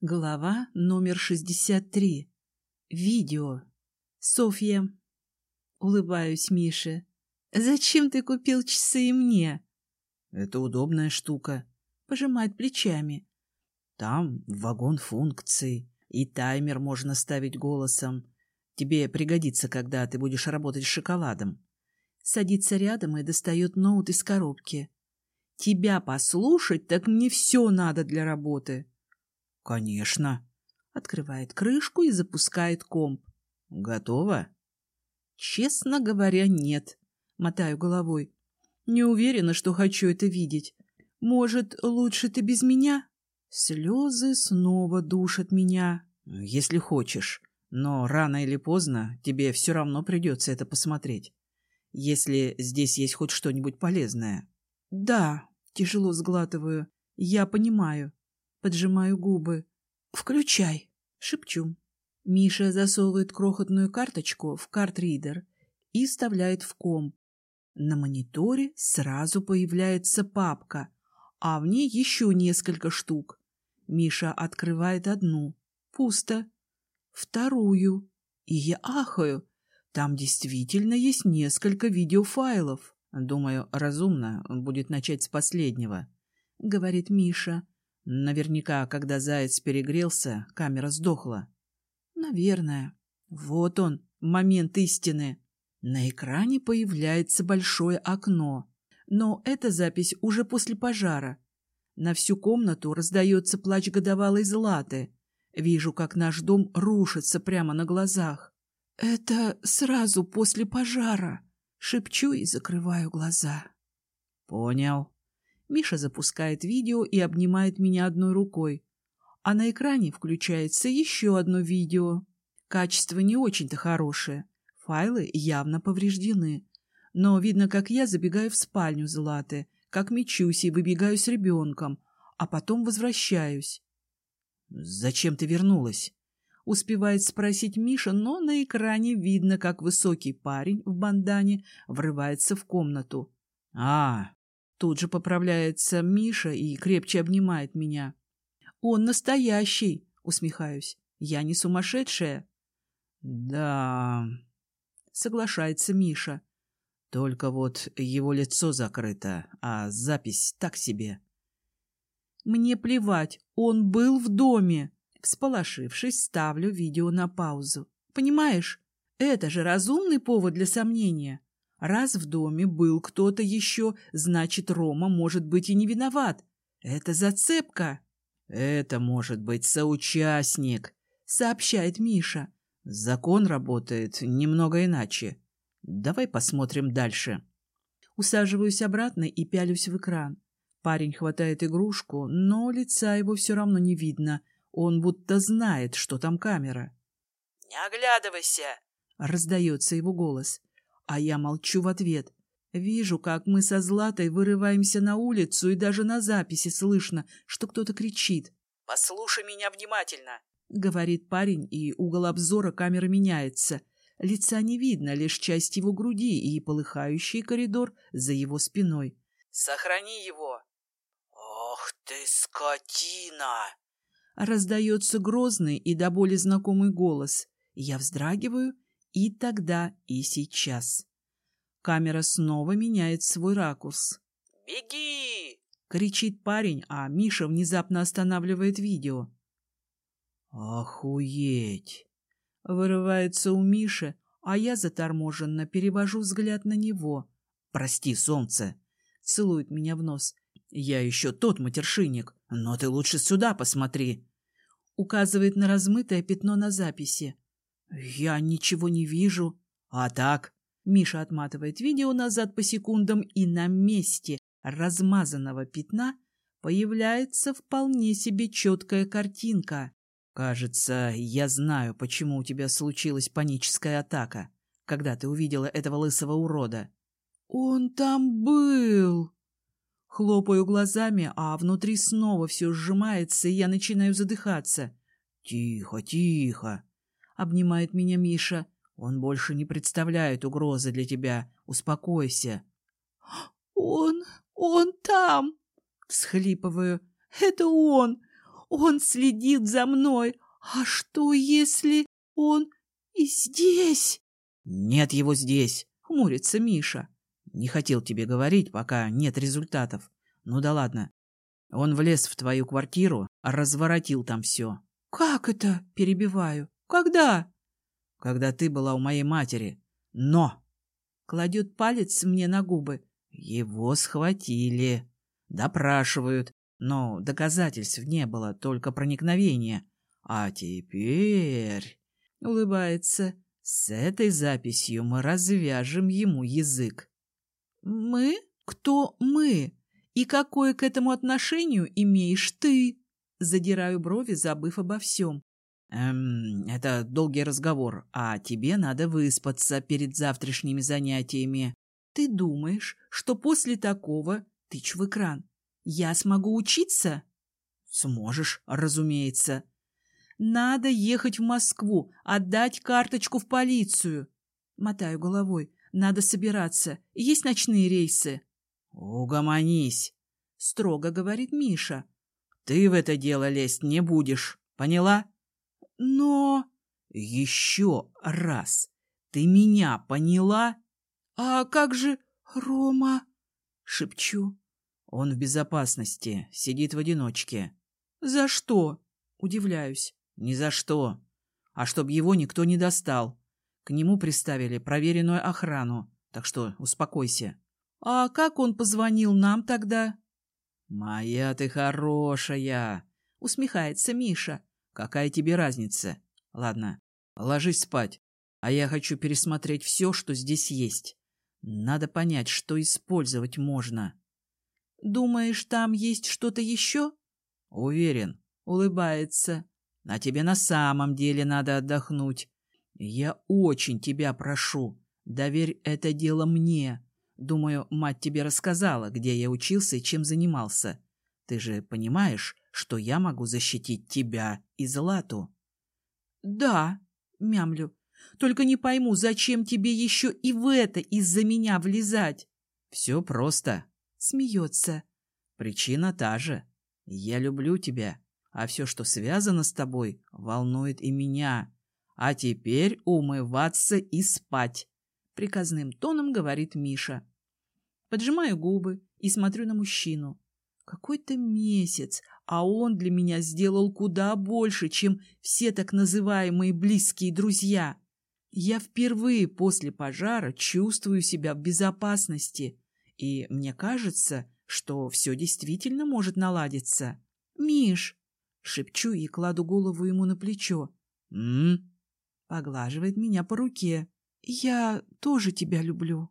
Глава номер 63. Видео. Софья. Улыбаюсь Мише. «Зачем ты купил часы мне?» «Это удобная штука», — пожимает плечами. «Там вагон функций, и таймер можно ставить голосом. Тебе пригодится, когда ты будешь работать с шоколадом». Садится рядом и достает ноут из коробки. «Тебя послушать, так мне все надо для работы». «Конечно». Открывает крышку и запускает комп. «Готово?» «Честно говоря, нет». Мотаю головой. «Не уверена, что хочу это видеть. Может, лучше ты без меня?» Слезы снова душат меня. «Если хочешь. Но рано или поздно тебе все равно придется это посмотреть. Если здесь есть хоть что-нибудь полезное». «Да», — тяжело сглатываю. «Я понимаю». Поджимаю губы. «Включай!» — шепчу. Миша засовывает крохотную карточку в картридер и вставляет в комп. На мониторе сразу появляется папка, а в ней еще несколько штук. Миша открывает одну. Пусто. Вторую. И я ахаю. Там действительно есть несколько видеофайлов. Думаю, разумно будет начать с последнего, — говорит Миша. Наверняка, когда заяц перегрелся, камера сдохла. Наверное. Вот он, момент истины. На экране появляется большое окно. Но эта запись уже после пожара. На всю комнату раздается плач годовалой Златы. Вижу, как наш дом рушится прямо на глазах. Это сразу после пожара. Шепчу и закрываю глаза. Понял. Миша запускает видео и обнимает меня одной рукой. А на экране включается еще одно видео. Качество не очень-то хорошее. Файлы явно повреждены. Но видно, как я забегаю в спальню Златы, как мечусь и выбегаю с ребенком, а потом возвращаюсь. «Зачем ты вернулась?» Успевает спросить Миша, но на экране видно, как высокий парень в бандане врывается в комнату. «А, Тут же поправляется Миша и крепче обнимает меня. «Он настоящий!» — усмехаюсь. «Я не сумасшедшая?» «Да...» — соглашается Миша. «Только вот его лицо закрыто, а запись так себе». «Мне плевать, он был в доме!» Всполошившись, ставлю видео на паузу. «Понимаешь, это же разумный повод для сомнения. Раз в доме был кто-то еще, значит, Рома может быть и не виноват. Это зацепка. Это может быть соучастник, сообщает Миша. Закон работает немного иначе. Давай посмотрим дальше. Усаживаюсь обратно и пялюсь в экран. Парень хватает игрушку, но лица его все равно не видно. Он будто знает, что там камера. «Не оглядывайся!» — раздается его голос. А я молчу в ответ. Вижу, как мы со Златой вырываемся на улицу, и даже на записи слышно, что кто-то кричит. «Послушай меня внимательно», — говорит парень, и угол обзора камеры меняется. Лица не видно, лишь часть его груди и полыхающий коридор за его спиной. «Сохрани его». «Ох ты, скотина!» Раздается грозный и до боли знакомый голос. Я вздрагиваю и тогда, и сейчас. Камера снова меняет свой ракурс. «Беги!» — кричит парень, а Миша внезапно останавливает видео. «Охуеть!» — вырывается у Миши, а я заторможенно перевожу взгляд на него. «Прости, солнце!» — целует меня в нос. «Я еще тот матершинник, но ты лучше сюда посмотри!» Указывает на размытое пятно на записи. «Я ничего не вижу». «А так?» Миша отматывает видео назад по секундам, и на месте размазанного пятна появляется вполне себе четкая картинка. «Кажется, я знаю, почему у тебя случилась паническая атака, когда ты увидела этого лысого урода». «Он там был!» Хлопаю глазами, а внутри снова все сжимается, и я начинаю задыхаться. «Тихо, тихо!» Обнимает меня Миша. Он больше не представляет угрозы для тебя. Успокойся. Он, он там, всхлипываю. Это он. Он следит за мной. А что, если он и здесь? Нет его здесь, хмурится Миша. Не хотел тебе говорить, пока нет результатов. Ну да ладно. Он влез в твою квартиру, разворотил там все. Как это? Перебиваю. Когда? Когда ты была у моей матери. Но! Кладет палец мне на губы. Его схватили. Допрашивают. Но доказательств не было, только проникновение. А теперь... Улыбается. С этой записью мы развяжем ему язык. Мы? Кто мы? И какое к этому отношению имеешь ты? Задираю брови, забыв обо всем. Эм, это долгий разговор, а тебе надо выспаться перед завтрашними занятиями. Ты думаешь, что после такого, тычь в экран, я смогу учиться? Сможешь, разумеется. Надо ехать в Москву, отдать карточку в полицию. Мотаю головой. Надо собираться. Есть ночные рейсы. Угомонись, строго говорит Миша. Ты в это дело лезть не будешь. Поняла? Но... Еще раз. Ты меня поняла? А как же Рома? Шепчу. Он в безопасности, сидит в одиночке. За что? Удивляюсь. Ни за что. А чтоб его никто не достал. К нему приставили проверенную охрану, так что успокойся. А как он позвонил нам тогда? Моя ты хорошая, усмехается Миша. Какая тебе разница? Ладно, ложись спать. А я хочу пересмотреть все, что здесь есть. Надо понять, что использовать можно. Думаешь, там есть что-то еще? Уверен. Улыбается. А тебе на самом деле надо отдохнуть. Я очень тебя прошу, доверь это дело мне. Думаю, мать тебе рассказала, где я учился и чем занимался. Ты же понимаешь, что я могу защитить тебя и Злату? — Да, — мямлю. — Только не пойму, зачем тебе еще и в это из-за меня влезать? — Все просто. — смеется. — Причина та же. Я люблю тебя а все, что связано с тобой, волнует и меня. А теперь умываться и спать, — приказным тоном говорит Миша. Поджимаю губы и смотрю на мужчину. Какой-то месяц, а он для меня сделал куда больше, чем все так называемые близкие друзья. Я впервые после пожара чувствую себя в безопасности, и мне кажется, что все действительно может наладиться. Миш, Шепчу и кладу голову ему на плечо. «М?», Поглаживает меня по руке. «Я тоже тебя люблю».